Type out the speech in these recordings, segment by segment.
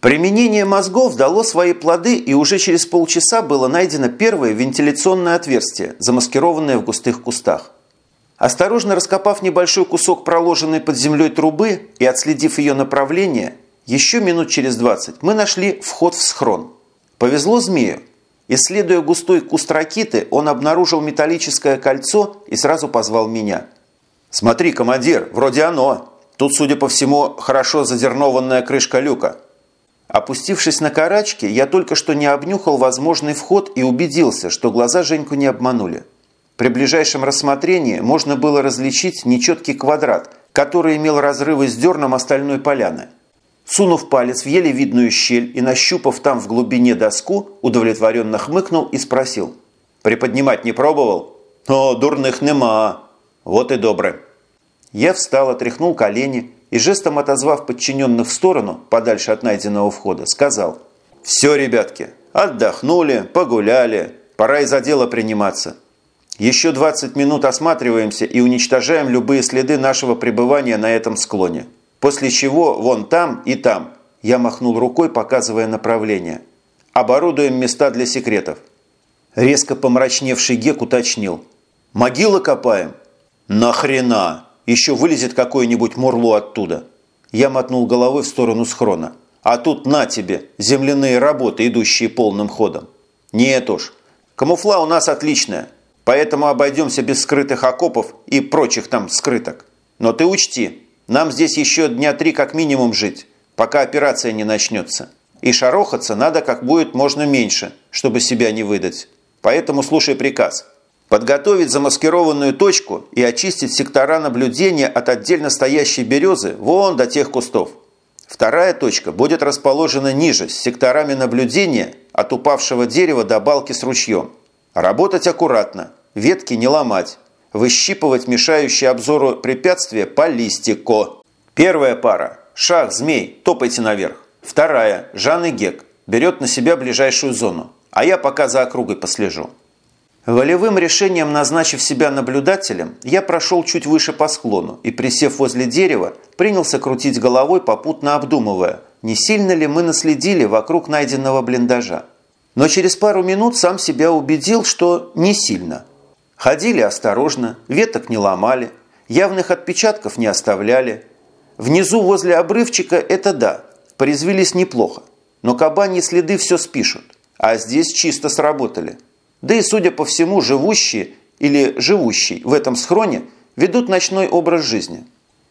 Применение мозгов дало свои плоды, и уже через полчаса было найдено первое вентиляционное отверстие, замаскированное в густых кустах. Осторожно раскопав небольшой кусок проложенной под землей трубы и отследив ее направление, еще минут через 20 мы нашли вход в схрон. Повезло змею. Исследуя густой куст ракиты, он обнаружил металлическое кольцо и сразу позвал меня. «Смотри, командир, вроде оно. Тут, судя по всему, хорошо задернованная крышка люка». Опустившись на карачки, я только что не обнюхал возможный вход и убедился, что глаза Женьку не обманули. При ближайшем рассмотрении можно было различить нечеткий квадрат, который имел разрывы с дерном остальной поляны. Сунув палец в еле видную щель и нащупав там в глубине доску, удовлетворенно хмыкнул и спросил. «Приподнимать не пробовал?» «О, дурных нема!» «Вот и добре». Я встал, отряхнул колени и жестом отозвав подчиненных в сторону, подальше от найденного входа, сказал «Все, ребятки, отдохнули, погуляли, пора и за дело приниматься. Еще 20 минут осматриваемся и уничтожаем любые следы нашего пребывания на этом склоне. После чего вон там и там, я махнул рукой, показывая направление, оборудуем места для секретов». Резко помрачневший Гек уточнил «Могилы копаем?» «Нахрена?» Еще вылезет какое-нибудь мурло оттуда. Я мотнул головой в сторону схрона. А тут на тебе, земляные работы, идущие полным ходом. Нет уж, камуфла у нас отличная, поэтому обойдемся без скрытых окопов и прочих там скрыток. Но ты учти, нам здесь еще дня три как минимум жить, пока операция не начнется. И шарохаться надо как будет можно меньше, чтобы себя не выдать. Поэтому слушай приказ – Подготовить замаскированную точку и очистить сектора наблюдения от отдельно стоящей березы вон до тех кустов. Вторая точка будет расположена ниже, с секторами наблюдения от упавшего дерева до балки с ручьем. Работать аккуратно, ветки не ломать, выщипывать мешающие обзору препятствия по листику. Первая пара – шах, змей, топайте наверх. Вторая – Жан и Гек, берет на себя ближайшую зону, а я пока за округой послежу. Волевым решением назначив себя наблюдателем, я прошел чуть выше по склону и, присев возле дерева, принялся крутить головой, попутно обдумывая, не сильно ли мы наследили вокруг найденного блиндажа. Но через пару минут сам себя убедил, что не сильно. Ходили осторожно, веток не ломали, явных отпечатков не оставляли. Внизу возле обрывчика это да, порезвились неплохо, но кабаньи следы все спишут, а здесь чисто сработали – да и, судя по всему, живущие или живущий в этом схроне ведут ночной образ жизни.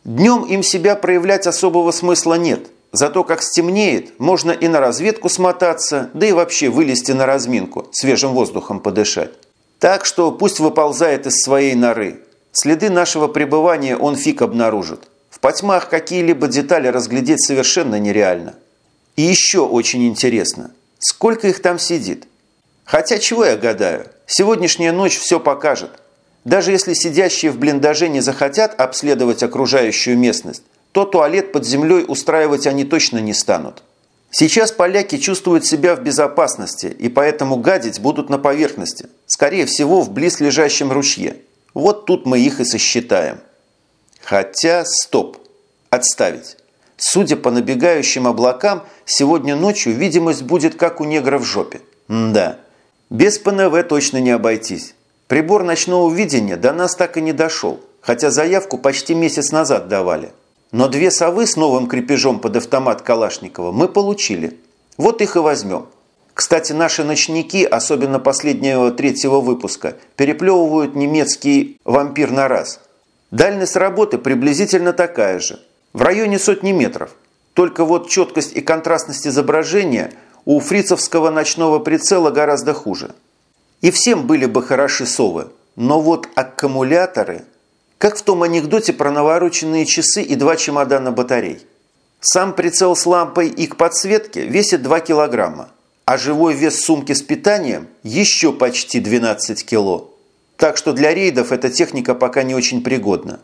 Днем им себя проявлять особого смысла нет, зато как стемнеет, можно и на разведку смотаться, да и вообще вылезти на разминку, свежим воздухом подышать. Так что пусть выползает из своей норы. Следы нашего пребывания он фиг обнаружит. В потьмах какие-либо детали разглядеть совершенно нереально. И еще очень интересно, сколько их там сидит – Хотя чего я гадаю? Сегодняшняя ночь все покажет. Даже если сидящие в блиндаже не захотят обследовать окружающую местность, то туалет под землей устраивать они точно не станут. Сейчас поляки чувствуют себя в безопасности и поэтому гадить будут на поверхности, скорее всего в близлежащем ручье. Вот тут мы их и сосчитаем. Хотя, стоп, отставить. Судя по набегающим облакам, сегодня ночью видимость будет как у негра в жопе. М да. Без ПНВ точно не обойтись. Прибор ночного видения до нас так и не дошел, хотя заявку почти месяц назад давали. Но две совы с новым крепежом под автомат Калашникова мы получили. Вот их и возьмем. Кстати, наши ночники, особенно последнего третьего выпуска, переплевывают немецкий «вампир на раз». Дальность работы приблизительно такая же, в районе сотни метров. Только вот четкость и контрастность изображения – у фрицевского ночного прицела гораздо хуже. И всем были бы хороши совы, но вот аккумуляторы, как в том анекдоте про навороченные часы и два чемодана батарей. Сам прицел с лампой и к подсветке весит 2 килограмма, а живой вес сумки с питанием еще почти 12 кило. Так что для рейдов эта техника пока не очень пригодна.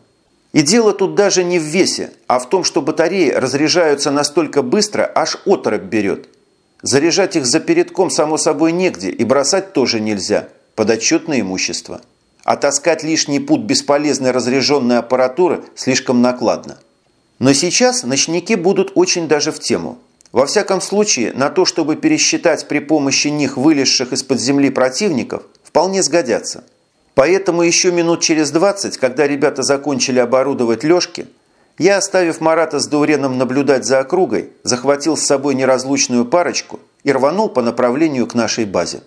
И дело тут даже не в весе, а в том, что батареи разряжаются настолько быстро, аж оторопь берет. Заряжать их за передком, само собой, негде, и бросать тоже нельзя, подотчетное имущество. А таскать лишний путь бесполезной разряженной аппаратуры слишком накладно. Но сейчас ночники будут очень даже в тему. Во всяком случае, на то, чтобы пересчитать при помощи них вылезших из-под земли противников, вполне сгодятся. Поэтому еще минут через 20, когда ребята закончили оборудовать лёжки, я, оставив Марата с Дауреном наблюдать за округой, захватил с собой неразлучную парочку и рванул по направлению к нашей базе.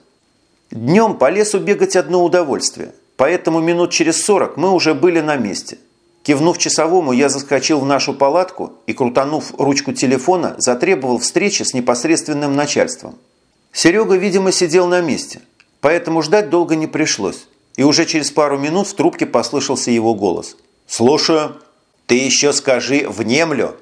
Днем по лесу бегать одно удовольствие, поэтому минут через 40 мы уже были на месте. Кивнув часовому, я заскочил в нашу палатку и, крутанув ручку телефона, затребовал встречи с непосредственным начальством. Серега, видимо, сидел на месте, поэтому ждать долго не пришлось, и уже через пару минут в трубке послышался его голос. «Слушаю». «Ты еще скажи, внемлю!»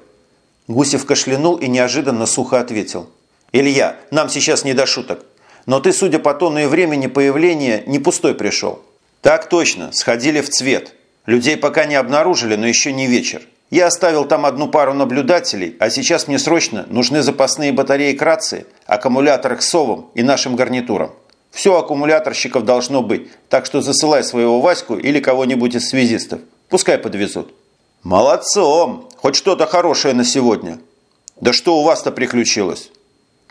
Гусев кашлянул и неожиданно сухо ответил. «Илья, нам сейчас не до шуток. Но ты, судя по тону и времени появления, не пустой пришел». «Так точно, сходили в цвет. Людей пока не обнаружили, но еще не вечер. Я оставил там одну пару наблюдателей, а сейчас мне срочно нужны запасные батареи к рации, аккумуляторы к совам и нашим гарнитурам. Все аккумуляторщиков должно быть, так что засылай своего Ваську или кого-нибудь из связистов. Пускай подвезут». «Молодцом! Хоть что-то хорошее на сегодня!» «Да что у вас-то приключилось?»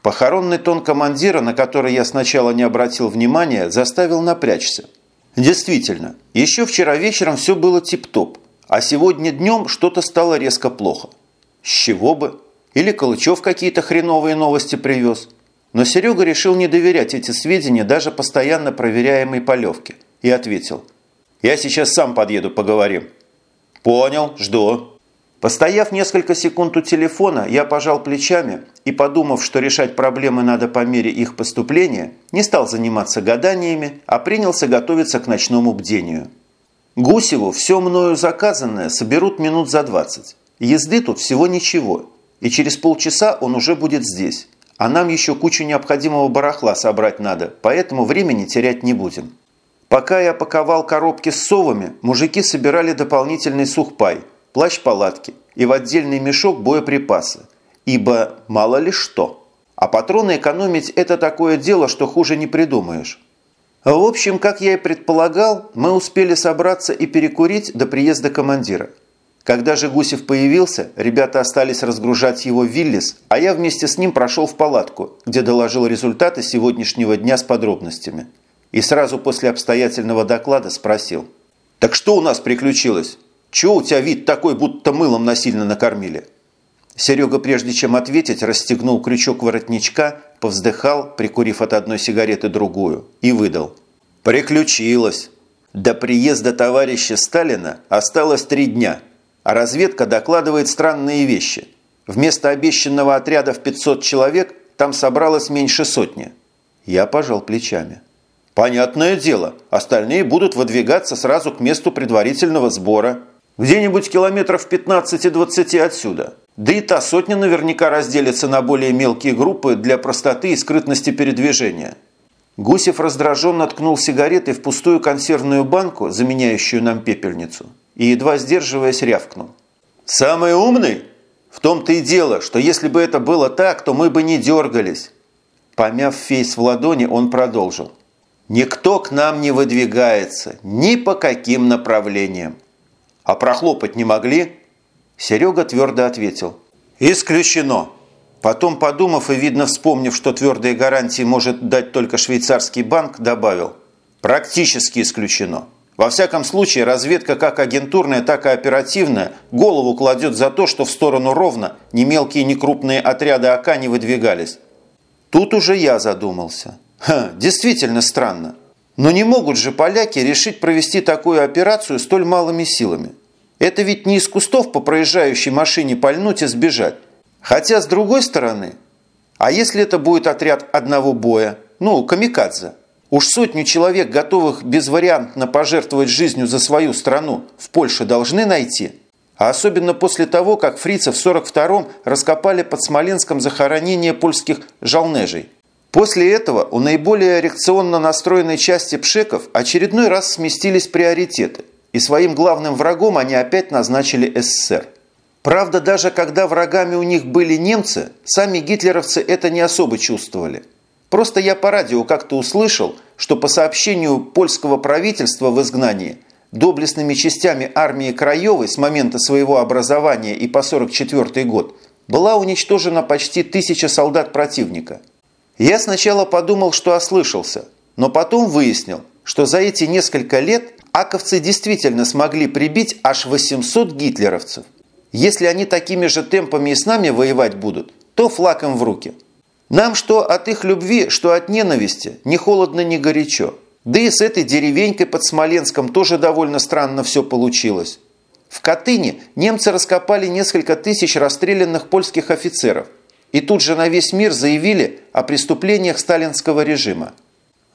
Похоронный тон командира, на который я сначала не обратил внимания, заставил напрячься. Действительно, еще вчера вечером все было тип-топ, а сегодня днем что-то стало резко плохо. С чего бы? Или Калычев какие-то хреновые новости привез. Но Серега решил не доверять эти сведения даже постоянно проверяемой полевке и ответил. «Я сейчас сам подъеду, поговорим». «Понял, жду». Постояв несколько секунд у телефона, я пожал плечами и, подумав, что решать проблемы надо по мере их поступления, не стал заниматься гаданиями, а принялся готовиться к ночному бдению. Гусеву все мною заказанное соберут минут за 20. Езды тут всего ничего, и через полчаса он уже будет здесь. А нам еще кучу необходимого барахла собрать надо, поэтому времени терять не будем. Пока я паковал коробки с совами, мужики собирали дополнительный сухпай, плащ-палатки и в отдельный мешок боеприпасы. Ибо мало ли что. А патроны экономить – это такое дело, что хуже не придумаешь. В общем, как я и предполагал, мы успели собраться и перекурить до приезда командира. Когда же Гусев появился, ребята остались разгружать его Виллис, а я вместе с ним прошел в палатку, где доложил результаты сегодняшнего дня с подробностями – и сразу после обстоятельного доклада спросил. «Так что у нас приключилось? Чего у тебя вид такой, будто мылом насильно накормили?» Серега, прежде чем ответить, расстегнул крючок воротничка, повздыхал, прикурив от одной сигареты другую, и выдал. «Приключилось. До приезда товарища Сталина осталось три дня, а разведка докладывает странные вещи. Вместо обещанного отряда в 500 человек там собралось меньше сотни». Я пожал плечами. Понятное дело, остальные будут выдвигаться сразу к месту предварительного сбора. Где-нибудь километров 15-20 отсюда. Да и та сотня наверняка разделится на более мелкие группы для простоты и скрытности передвижения. Гусев раздраженно ткнул сигаретой в пустую консервную банку, заменяющую нам пепельницу, и, едва сдерживаясь, рявкнул. «Самый умный? В том-то и дело, что если бы это было так, то мы бы не дергались». Помяв фейс в ладони, он продолжил. Никто к нам не выдвигается, ни по каким направлениям. А прохлопать не могли? Серега твердо ответил. Исключено. Потом, подумав и, видно, вспомнив, что твердые гарантии может дать только швейцарский банк, добавил. Практически исключено. Во всяком случае, разведка как агентурная, так и оперативная голову кладет за то, что в сторону ровно ни мелкие, ни крупные отряды АК не выдвигались. Тут уже я задумался. Ха, действительно странно. Но не могут же поляки решить провести такую операцию столь малыми силами. Это ведь не из кустов по проезжающей машине пальнуть и сбежать. Хотя, с другой стороны, а если это будет отряд одного боя, ну, камикадзе, уж сотню человек, готовых безвариантно пожертвовать жизнью за свою страну, в Польше должны найти. А особенно после того, как фрицы в 42-м раскопали под Смоленском захоронение польских жалнежей. После этого у наиболее реакционно настроенной части пшеков очередной раз сместились приоритеты, и своим главным врагом они опять назначили СССР. Правда, даже когда врагами у них были немцы, сами гитлеровцы это не особо чувствовали. Просто я по радио как-то услышал, что по сообщению польского правительства в изгнании доблестными частями армии Краевой с момента своего образования и по 44 год была уничтожена почти тысяча солдат противника. Я сначала подумал, что ослышался, но потом выяснил, что за эти несколько лет аковцы действительно смогли прибить аж 800 гитлеровцев. Если они такими же темпами и с нами воевать будут, то флаг им в руки. Нам что от их любви, что от ненависти, ни холодно, ни горячо. Да и с этой деревенькой под Смоленском тоже довольно странно все получилось. В Катыни немцы раскопали несколько тысяч расстрелянных польских офицеров и тут же на весь мир заявили о преступлениях сталинского режима.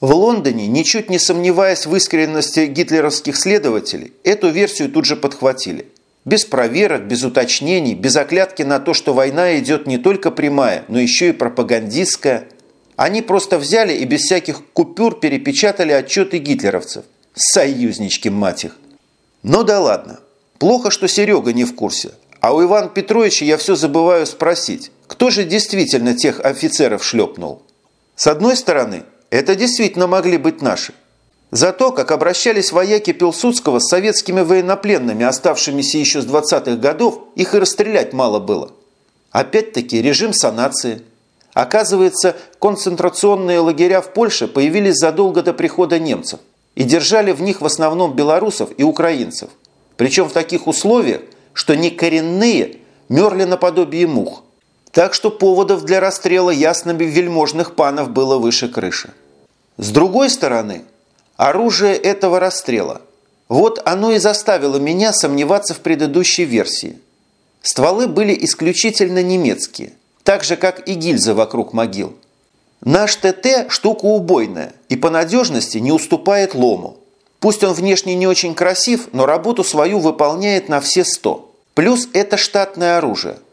В Лондоне, ничуть не сомневаясь в искренности гитлеровских следователей, эту версию тут же подхватили. Без проверок, без уточнений, без оклятки на то, что война идет не только прямая, но еще и пропагандистская. Они просто взяли и без всяких купюр перепечатали отчеты гитлеровцев. Союзнички, мать их. Ну да ладно. Плохо, что Серега не в курсе. А у Ивана Петровича я все забываю спросить, кто же действительно тех офицеров шлепнул? С одной стороны, это действительно могли быть наши. За то, как обращались вояки Пилсудского с советскими военнопленными, оставшимися еще с 20-х годов, их и расстрелять мало было. Опять-таки режим санации. Оказывается, концентрационные лагеря в Польше появились задолго до прихода немцев и держали в них в основном белорусов и украинцев. Причем в таких условиях, что не коренные мерли наподобие мух – так что поводов для расстрела ясными вельможных панов было выше крыши. С другой стороны, оружие этого расстрела. Вот оно и заставило меня сомневаться в предыдущей версии. Стволы были исключительно немецкие, так же, как и гильзы вокруг могил. Наш ТТ – штука убойная и по надежности не уступает лому. Пусть он внешне не очень красив, но работу свою выполняет на все сто. Плюс это штатное оружие –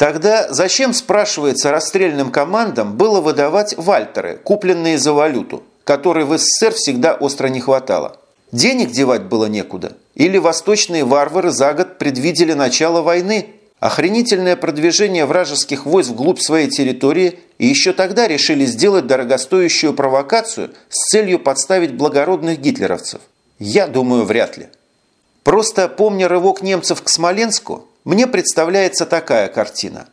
Тогда зачем, спрашивается, расстрельным командам было выдавать вальтеры, купленные за валюту, которой в СССР всегда остро не хватало? Денег девать было некуда? Или восточные варвары за год предвидели начало войны? Охренительное продвижение вражеских войск вглубь своей территории и еще тогда решили сделать дорогостоящую провокацию с целью подставить благородных гитлеровцев? Я думаю, вряд ли. Просто помня рывок немцев к Смоленску, мне представляется такая картина.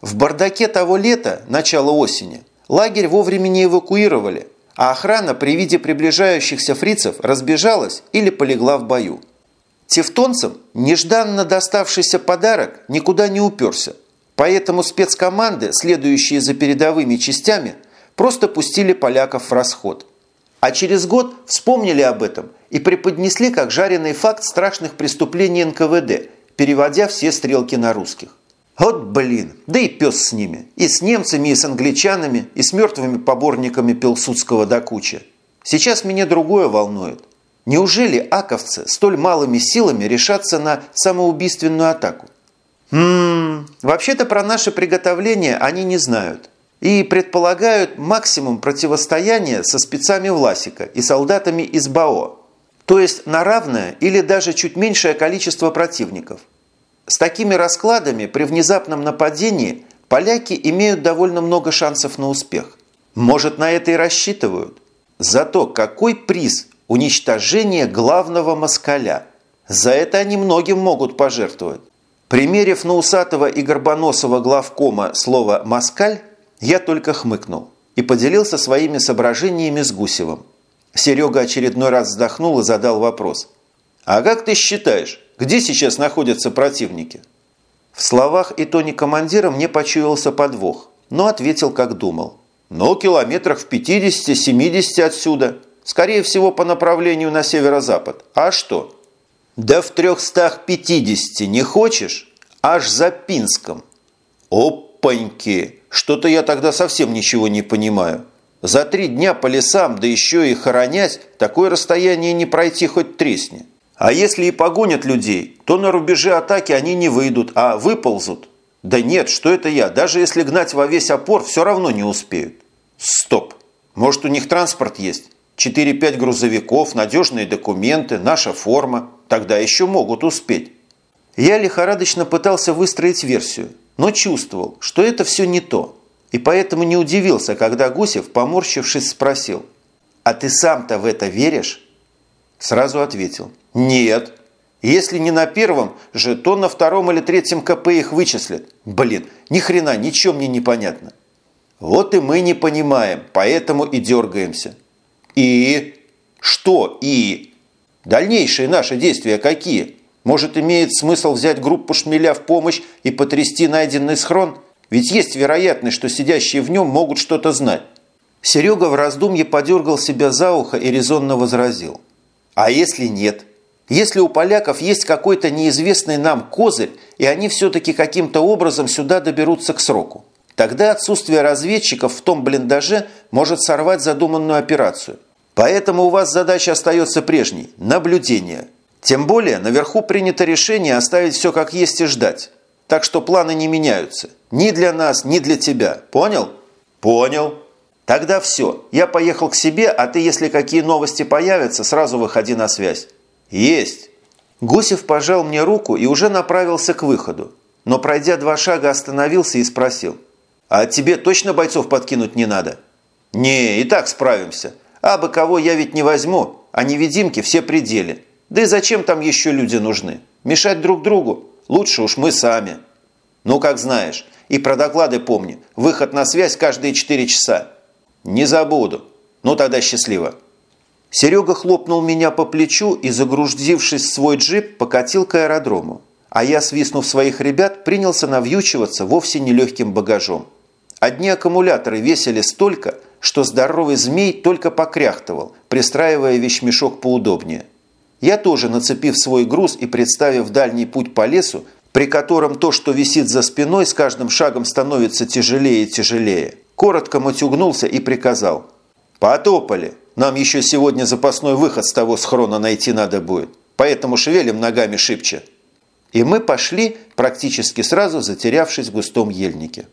В бардаке того лета, начала осени, лагерь вовремя не эвакуировали, а охрана при виде приближающихся фрицев разбежалась или полегла в бою. Тевтонцам нежданно доставшийся подарок никуда не уперся, поэтому спецкоманды, следующие за передовыми частями, просто пустили поляков в расход. А через год вспомнили об этом и преподнесли как жареный факт страшных преступлений НКВД – переводя все стрелки на русских. Вот блин, да и пес с ними. И с немцами, и с англичанами, и с мертвыми поборниками Пилсудского до кучи. Сейчас меня другое волнует. Неужели аковцы столь малыми силами решатся на самоубийственную атаку? Ммм, вообще-то про наше приготовление они не знают. И предполагают максимум противостояния со спецами Власика и солдатами из БАО. То есть на равное или даже чуть меньшее количество противников. С такими раскладами при внезапном нападении поляки имеют довольно много шансов на успех. Может, на это и рассчитывают. Зато какой приз уничтожение главного москаля? За это они многим могут пожертвовать. Примерив на усатого и горбоносого главкома слово «москаль», я только хмыкнул и поделился своими соображениями с Гусевым. Серега очередной раз вздохнул и задал вопрос. «А как ты считаешь, где сейчас находятся противники?» В словах и тоне командира мне почуялся подвох, но ответил, как думал. «Ну, километрах в 50-70 отсюда. Скорее всего, по направлению на северо-запад. А что?» «Да в 350 не хочешь? Аж за Пинском». «Опаньки! Что-то я тогда совсем ничего не понимаю. За три дня по лесам, да еще и хоронять, такое расстояние не пройти хоть тресни». А если и погонят людей, то на рубеже атаки они не выйдут, а выползут. Да нет, что это я, даже если гнать во весь опор, все равно не успеют. Стоп, может у них транспорт есть? 4-5 грузовиков, надежные документы, наша форма. Тогда еще могут успеть. Я лихорадочно пытался выстроить версию, но чувствовал, что это все не то. И поэтому не удивился, когда Гусев, поморщившись, спросил, «А ты сам-то в это веришь?» Сразу ответил, «Нет». Если не на первом же, то на втором или третьем КП их вычислят. Блин, ни хрена, ничего мне не понятно. Вот и мы не понимаем, поэтому и дергаемся. И? Что и? Дальнейшие наши действия какие? Может, имеет смысл взять группу шмеля в помощь и потрясти найденный схрон? Ведь есть вероятность, что сидящие в нем могут что-то знать. Серега в раздумье подергал себя за ухо и резонно возразил. А если нет? Если у поляков есть какой-то неизвестный нам козырь, и они все-таки каким-то образом сюда доберутся к сроку, тогда отсутствие разведчиков в том блиндаже может сорвать задуманную операцию. Поэтому у вас задача остается прежней – наблюдение. Тем более наверху принято решение оставить все как есть и ждать. Так что планы не меняются. Ни для нас, ни для тебя. Понял? Понял. Тогда все. Я поехал к себе, а ты, если какие новости появятся, сразу выходи на связь. Есть. Гусев пожал мне руку и уже направился к выходу. Но, пройдя два шага, остановился и спросил. «А тебе точно бойцов подкинуть не надо?» «Не, и так справимся. А бы кого я ведь не возьму, а невидимки все пределы. Да и зачем там еще люди нужны? Мешать друг другу? Лучше уж мы сами». «Ну, как знаешь. И про доклады помни. Выход на связь каждые четыре часа». «Не забуду. Ну, тогда счастливо». Серега хлопнул меня по плечу и, загрузившись в свой джип, покатил к аэродрому. А я, свистнув своих ребят, принялся навьючиваться вовсе нелегким багажом. Одни аккумуляторы весили столько, что здоровый змей только покряхтывал, пристраивая вещмешок поудобнее. Я тоже, нацепив свой груз и представив дальний путь по лесу, при котором то, что висит за спиной, с каждым шагом становится тяжелее и тяжелее, коротко матюгнулся и приказал «Потопали! Нам еще сегодня запасной выход с того схрона найти надо будет, поэтому шевелим ногами шибче». И мы пошли, практически сразу затерявшись в густом ельнике.